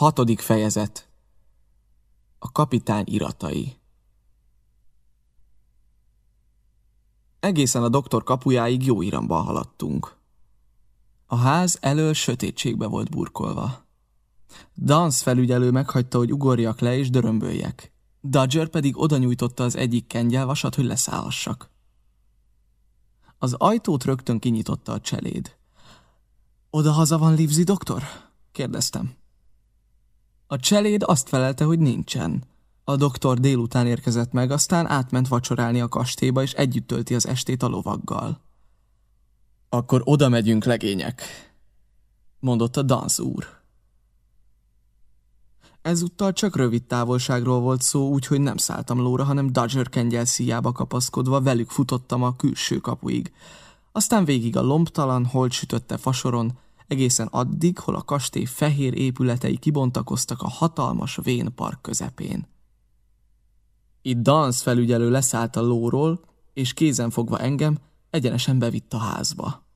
Hatodik fejezet A kapitány iratai Egészen a doktor kapujáig jó iramba haladtunk. A ház elől sötétségbe volt burkolva. Dance felügyelő meghagyta, hogy ugorjak le és dörömböljek. Dodger pedig oda nyújtotta az egyik kengyelvasat, hogy leszállhassak. Az ajtót rögtön kinyitotta a cseléd. Oda haza van Livzi doktor? kérdeztem. A cseléd azt felelte, hogy nincsen. A doktor délután érkezett meg, aztán átment vacsorálni a kastélyba, és együtt tölti az estét a lovaggal. Akkor oda megyünk, legények, mondotta Dansz úr. Ezúttal csak rövid távolságról volt szó, úgyhogy nem szálltam lóra, hanem Dodger kengyel szíjába kapaszkodva velük futottam a külső kapuig. Aztán végig a lombtalan, holt sütötte fasoron, egészen addig, hol a kastély fehér épületei kibontakoztak a hatalmas vén park közepén. Itt Dans felügyelő leszállt a lóról, és kézen fogva engem egyenesen bevitt a házba.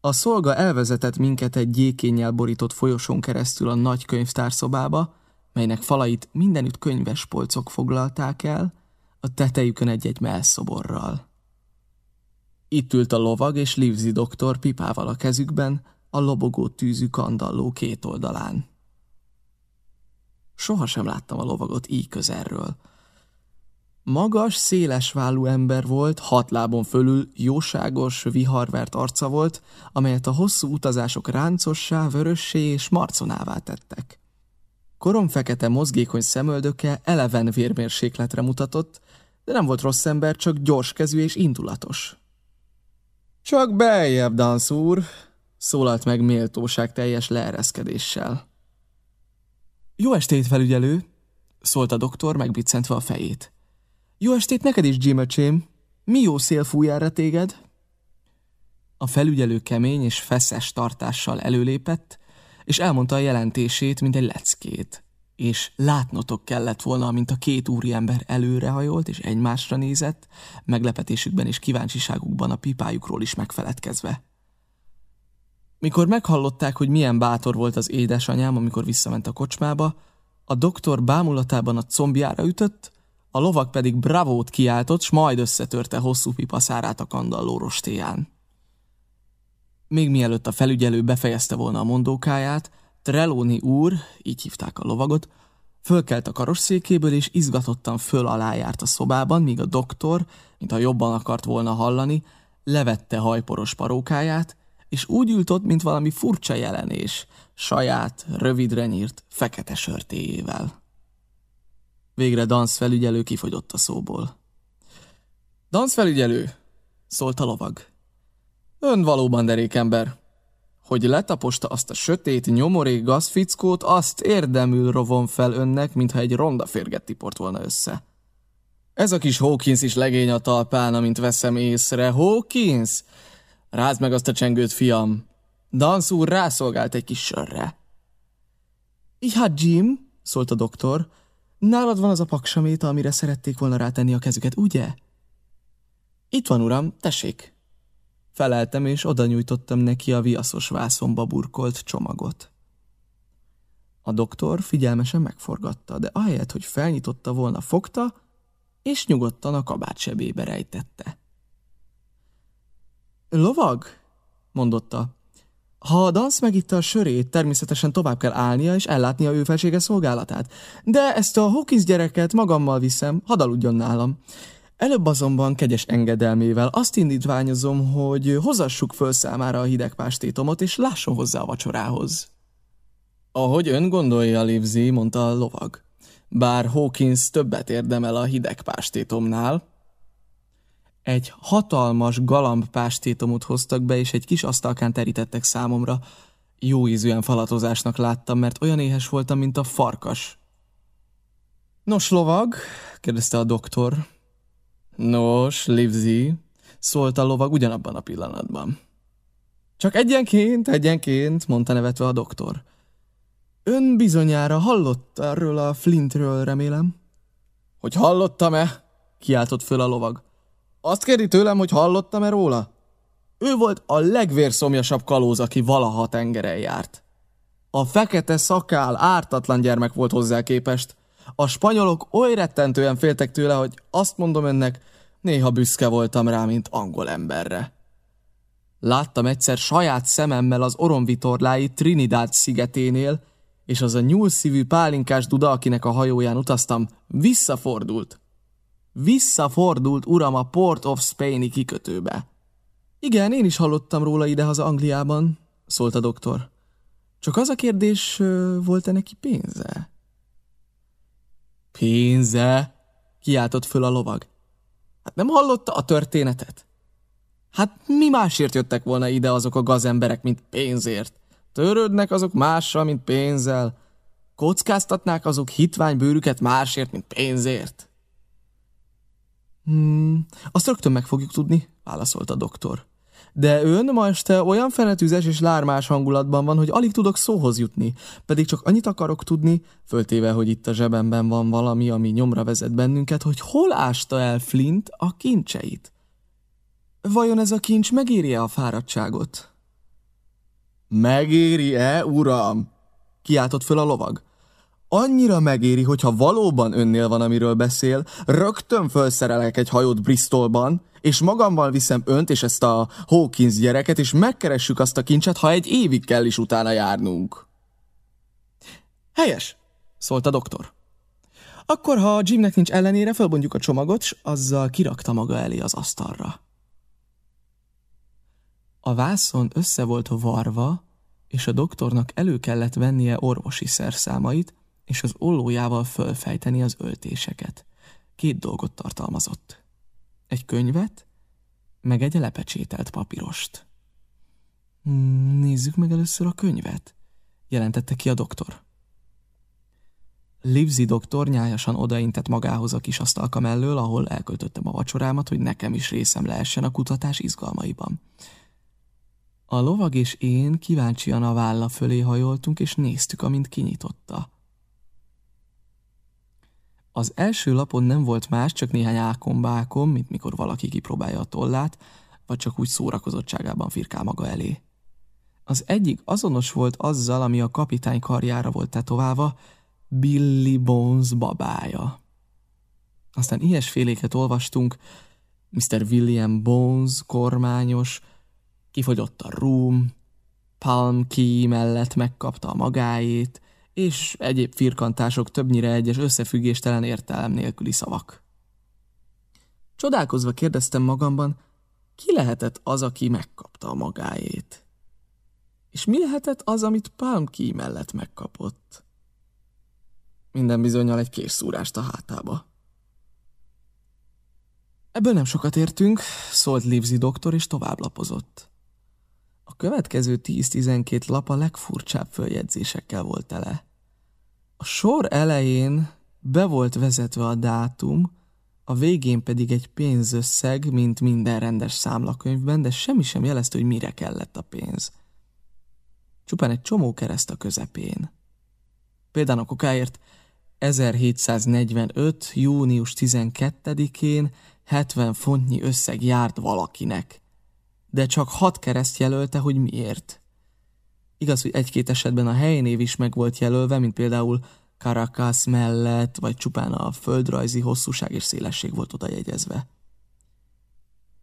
A szolga elvezetett minket egy gyékénnyel borított folyosón keresztül a nagy könyvtárszobába, melynek falait mindenütt könyves polcok foglalták el, a tetejükön egy-egy melszoborral. Itt ült a lovag és Livzi doktor pipával a kezükben, a lobogó tűzű kandalló két oldalán. Soha sem láttam a lovagot így közelről. Magas, széles vállú ember volt, hat lábon fölül jóságos, viharvert arca volt, amelyet a hosszú utazások ráncossá, vörössé és marconává tettek. Korom fekete mozgékony szemöldöke eleven vérmérsékletre mutatott, de nem volt rossz ember, csak gyors kezű és indulatos. Csak beljebb, Dansz úr, szólalt meg méltóság teljes leereszkedéssel. Jó estét, felügyelő, szólt a doktor, megbiccentve a fejét. Jó estét neked is, Jim. Mi jó szél fúj erre téged? A felügyelő kemény és feszes tartással előlépett, és elmondta a jelentését, mint egy leckét. És látnotok kellett volna, mint a két úriember előrehajolt és egymásra nézett, meglepetésükben és kíváncsiságukban a pipájukról is megfeledkezve. Mikor meghallották, hogy milyen bátor volt az édesanyám, amikor visszament a kocsmába, a doktor bámulatában a combjára ütött, a lovak pedig bravót kiáltott, s majd összetörte hosszú pipaszárát a kandalló rostéján. Még mielőtt a felügyelő befejezte volna a mondókáját, Trelóni úr, így hívták a lovagot, fölkelt a karosszékéből, és izgatottan föl alá járt a szobában, míg a doktor, mintha jobban akart volna hallani, levette hajporos parókáját, és úgy ült ott, mint valami furcsa jelenés, saját, rövidre nyírt, fekete sörtéjével. Végre Dansz felügyelő kifogyott a szóból. Dansz felügyelő, szólt a lovag. Ön valóban derékember. Hogy letaposta azt a sötét, nyomorék gazfickót, azt érdemül rovon fel önnek, mintha egy ronda férget tiport volna össze. Ez a kis Hawkins is legény a talpán, amint veszem észre. Hawkins! Rázd meg azt a csengőt, fiam. Dansz úr rászolgált egy kis sörre. Hát, Jim, szólt a doktor, Nálad van az a paksaméta, amire szerették volna rátenni a kezüket, ugye? Itt van, uram, tessék. Feleltem, és oda nyújtottam neki a viaszos vászonba burkolt csomagot. A doktor figyelmesen megforgatta, de ahelyett, hogy felnyitotta volna, fogta, és nyugodtan a kabát sebébe rejtette. Lovag? mondotta. Ha a Dansz megitta a sörét, természetesen tovább kell állnia és ellátnia ő felsége szolgálatát. De ezt a Hawkins gyereket magammal viszem, hadd aludjon nálam. Előbb azonban kegyes engedelmével azt indítványozom, hogy hozassuk föl számára a hideg pástétomot, és lásson hozzá a vacsorához. Ahogy ön gondolja, Livzi, mondta a lovag. Bár Hawkins többet érdemel a hideg pástétomnál, egy hatalmas galambpástétomot hoztak be, és egy kis asztalkán terítettek számomra. Jó ízűen falatozásnak láttam, mert olyan éhes voltam, mint a farkas. Nos, lovag? kérdezte a doktor. Nos, Livzi, szólt a lovag ugyanabban a pillanatban. Csak egyenként, egyenként, mondta nevetve a doktor. Ön bizonyára hallott erről a Flintről, remélem? Hogy hallottam-e? kiáltott föl a lovag. Azt kérdi tőlem, hogy hallottam-e róla? Ő volt a legvérszomjasabb kalóz, aki valaha tengeren járt. A fekete szakál ártatlan gyermek volt hozzá képest. A spanyolok oly rettentően féltek tőle, hogy azt mondom önnek, néha büszke voltam rá, mint angol emberre. Láttam egyszer saját szememmel az oromvitorlái Trinidad szigeténél, és az a nyúlszívű pálinkás duda, akinek a hajóján utaztam, visszafordult. Visszafordult, uram, a Port of Spain-i kikötőbe. Igen, én is hallottam róla idehaza Angliában, szólt a doktor. Csak az a kérdés, volt-e neki pénze? Pénze? Kiáltott föl a lovag. Hát nem hallotta a történetet? Hát mi másért jöttek volna ide azok a gazemberek, mint pénzért? Törődnek azok mással, mint pénzzel. Kockáztatnák azok hitványbőrüket másért, mint pénzért. Hmm, azt rögtön meg fogjuk tudni, válaszolt a doktor. De ön ma este olyan fenetűzes és lármás hangulatban van, hogy alig tudok szóhoz jutni. Pedig csak annyit akarok tudni, föltéve, hogy itt a zsebemben van valami, ami nyomra vezet bennünket, hogy hol ásta el Flint a kincseit. Vajon ez a kincs megéri-e a fáradtságot? Megéri-e, uram? Kiáltott föl a lovag. Annyira megéri, hogyha valóban önnél van, amiről beszél, rögtön felszerelek egy hajót Bristolban, és magammal viszem önt és ezt a Hawkins gyereket, és megkeressük azt a kincset, ha egy évig kell is utána járnunk. Helyes, szólt a doktor. Akkor, ha Jimnek nincs ellenére, fölbontjuk a csomagot, s azzal kirakta maga elé az asztalra. A vászon össze volt varva, és a doktornak elő kellett vennie orvosi szerszámait, és az ollójával fölfejteni az öltéseket. Két dolgot tartalmazott. Egy könyvet, meg egy lepecsételt papírost. Nézzük meg először a könyvet, jelentette ki a doktor. Livzi doktor nyájasan odaintett magához a kis asztalka mellől, ahol elköltöttem a vacsorámat, hogy nekem is részem lehessen a kutatás izgalmaiban. A lovag és én kíváncsian a válla fölé hajoltunk, és néztük, amint kinyitotta. Az első lapon nem volt más, csak néhány ákombákom, mint mikor valaki kipróbálja a tollát, vagy csak úgy szórakozottságában firkál maga elé. Az egyik azonos volt azzal, ami a kapitány karjára volt tetoválva, Billy Bones babája. Aztán ilyesféléket olvastunk, Mr. William Bones, kormányos, kifogyott a room, Palm Key mellett megkapta a magáét, és egyéb firkantások többnyire egyes összefüggéstelen értelem nélküli szavak. Csodálkozva kérdeztem magamban, ki lehetett az, aki megkapta a magáét? És mi lehetett az, amit Palm Key mellett megkapott? Minden bizonyal egy készszúrást a hátába. Ebből nem sokat értünk, szólt Livzi doktor, és tovább lapozott. A következő 10-12 lap a legfurcsább följegyzésekkel volt tele. A sor elején be volt vezetve a dátum, a végén pedig egy pénzösszeg, mint minden rendes számlakönyvben, de semmi sem jelezte, hogy mire kellett a pénz. Csupán egy csomó kereszt a közepén. Például a kokáért 1745. június 12-én 70 fontnyi összeg járt valakinek, de csak hat kereszt jelölte, hogy miért. Igaz, hogy egy-két esetben a helynév is meg volt jelölve, mint például Caracas mellett, vagy csupán a földrajzi hosszúság és szélesség volt oda jegyezve.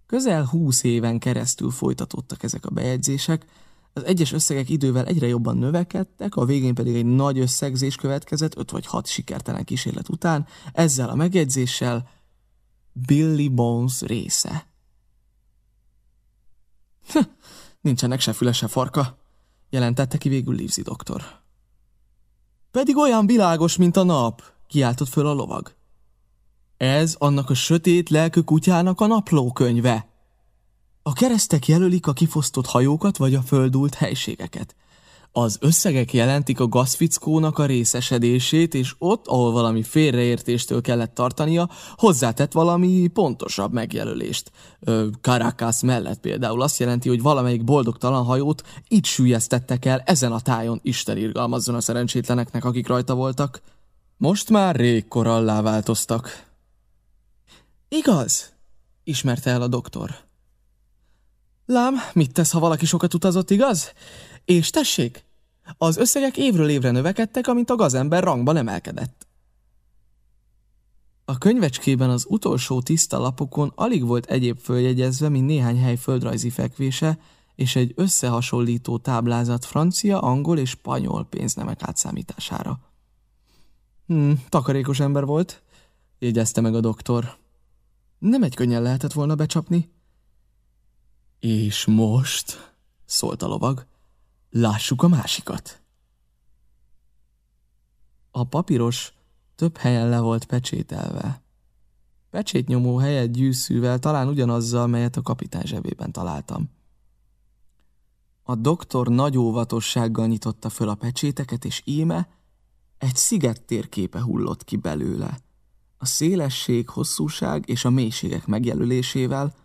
Közel húsz éven keresztül folytatódtak ezek a bejegyzések, az egyes összegek idővel egyre jobban növekedtek, a végén pedig egy nagy összegzés következett, öt vagy hat sikertelen kísérlet után, ezzel a megjegyzéssel Billy Bones része. Nincsenek se füle, se farka, jelentette ki végül Livzi doktor. Pedig olyan világos, mint a nap, kiáltott föl a lovag. Ez annak a sötét lelkű kutyának a naplókönyve. A keresztek jelölik a kifosztott hajókat vagy a földult helységeket. Az összegek jelentik a gazfickónak a részesedését, és ott, ahol valami félreértéstől kellett tartania, hozzátett valami pontosabb megjelölést. Caracas mellett például azt jelenti, hogy valamelyik boldogtalan hajót itt sűjesztettek el ezen a tájon, Isten irgalmazzon a szerencsétleneknek, akik rajta voltak. Most már rég korallá változtak. Igaz? ismerte el a doktor. Lám, mit tesz, ha valaki sokat utazott, igaz? És tessék, Az összegek évről évre növekedtek, amint a gazember rangban emelkedett. A könyvecskében az utolsó tiszta lapokon alig volt egyéb följegyezve, mint néhány hely földrajzi fekvése, és egy összehasonlító táblázat francia, angol és spanyol pénznemek átszámítására. Hmm, takarékos ember volt, jegyezte meg a doktor. Nem egy könnyen lehetett volna becsapni. És most, szólt a lovag, lássuk a másikat. A papíros több helyen le volt pecsételve. Pecsétnyomó helyett gyűszűvel, talán ugyanazzal, melyet a kapitány zsebében találtam. A doktor nagy óvatossággal nyitotta föl a pecséteket, és íme egy sziget térképe hullott ki belőle. A szélesség, hosszúság és a mélységek megjelölésével,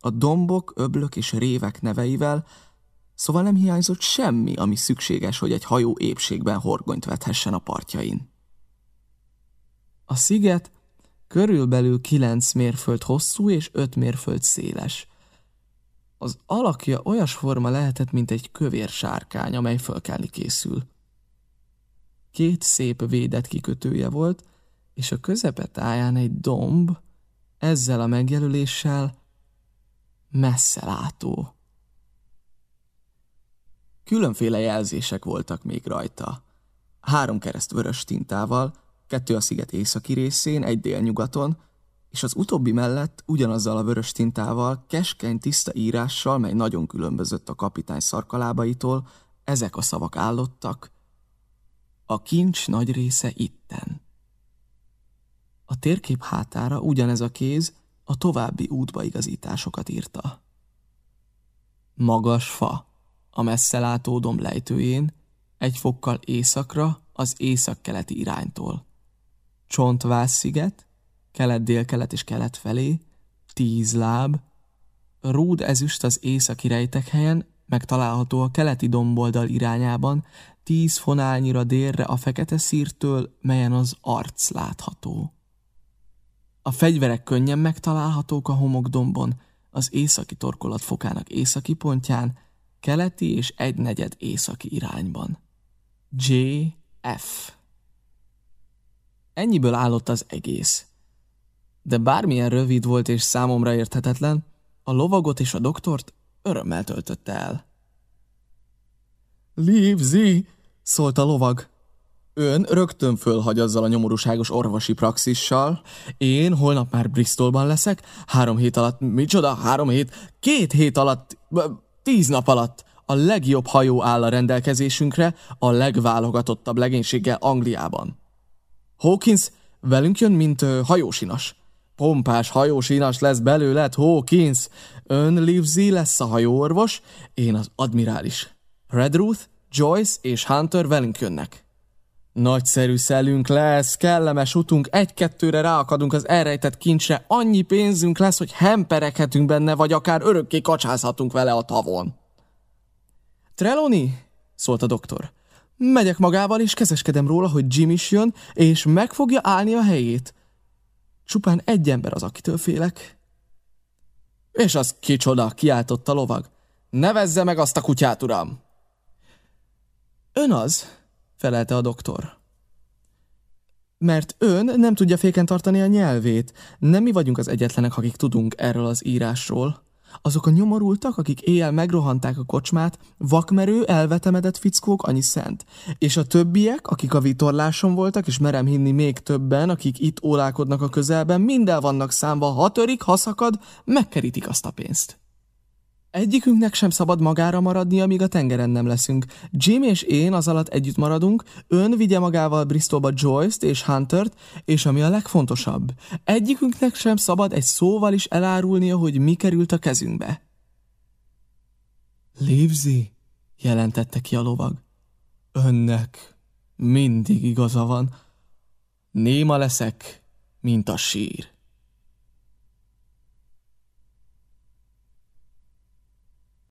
a dombok, öblök és révek neveivel, szóval nem hiányzott semmi, ami szükséges, hogy egy hajó épségben horgonyt vethessen a partjain. A sziget körülbelül kilenc mérföld hosszú és öt mérföld széles. Az alakja olyas forma lehetett, mint egy kövér sárkány, amely fölkelni készül. Két szép védett kikötője volt, és a közepetáján egy domb, ezzel a megjelöléssel messze látó. Különféle jelzések voltak még rajta. Három kereszt vörös tintával, kettő a sziget északi részén, egy délnyugaton, és az utóbbi mellett ugyanazzal a vörös tintával, keskeny tiszta írással, mely nagyon különbözött a kapitány szarkalábaitól, ezek a szavak állottak. A kincs nagy része itten. A térkép hátára ugyanez a kéz a további útbaigazításokat írta. Magas fa, a messzelátó domb lejtőjén, egy fokkal északra az északkeleti iránytól. Csontvász-sziget, kelet-délkelet és kelet felé, tíz láb, rúd ezüst az északi rejtek helyen, megtalálható a keleti domboldal irányában, tíz fonálnyira délre a fekete szírtől, melyen az arc látható. A fegyverek könnyen megtalálhatók a homokdombon, az északi torkolat fokának északi pontján, keleti és egynegyed északi irányban. J. F. Ennyiből állott az egész. De bármilyen rövid volt és számomra érthetetlen, a lovagot és a doktort örömmel töltötte el. Lívzi, szólt a lovag. Ön rögtön fölhagy azzal a nyomorúságos orvosi praxissal. Én holnap már Bristolban leszek. Három hét alatt, micsoda, három hét? Két hét alatt, tíz nap alatt. A legjobb hajó áll a rendelkezésünkre, a legválogatottabb legénységgel Angliában. Hawkins velünk jön, mint ö, hajósinas. Pompás hajósinas lesz belőled, Hawkins. Ön Livesey lesz a hajóorvos, én az admirális. Redruth, Joyce és Hunter velünk jönnek. Nagyszerű szelünk lesz, kellemes utunk, egy-kettőre ráakadunk az elrejtett kincsre, annyi pénzünk lesz, hogy hemperekhetünk benne, vagy akár örökké kacsázhatunk vele a tavon. Trelawney, szólt a doktor. Megyek magával, és kezeskedem róla, hogy Jim is jön, és meg fogja állni a helyét. Csupán egy ember az, akitől félek. És az kicsoda, kiáltott a lovag. Nevezze meg azt a kutyát, uram! Ön az, felelte a doktor. Mert ön nem tudja féken tartani a nyelvét. Nem mi vagyunk az egyetlenek, akik tudunk erről az írásról. Azok a nyomorultak, akik éjjel megrohanták a kocsmát, vakmerő, elvetemedett fickók, annyi szent. És a többiek, akik a vitorláson voltak, és merem hinni még többen, akik itt ólálkodnak a közelben, mind el vannak számva, ha törik, ha szakad, megkerítik azt a pénzt. Egyikünknek sem szabad magára maradni, amíg a tengeren nem leszünk. Jim és én az alatt együtt maradunk, ön vigye magával Bristolba Joyce-t és Huntert, és ami a legfontosabb, egyikünknek sem szabad egy szóval is elárulnia, hogy mi került a kezünkbe. Livesey, jelentette ki a lovag. Önnek mindig igaza van. Néma leszek, mint a sír.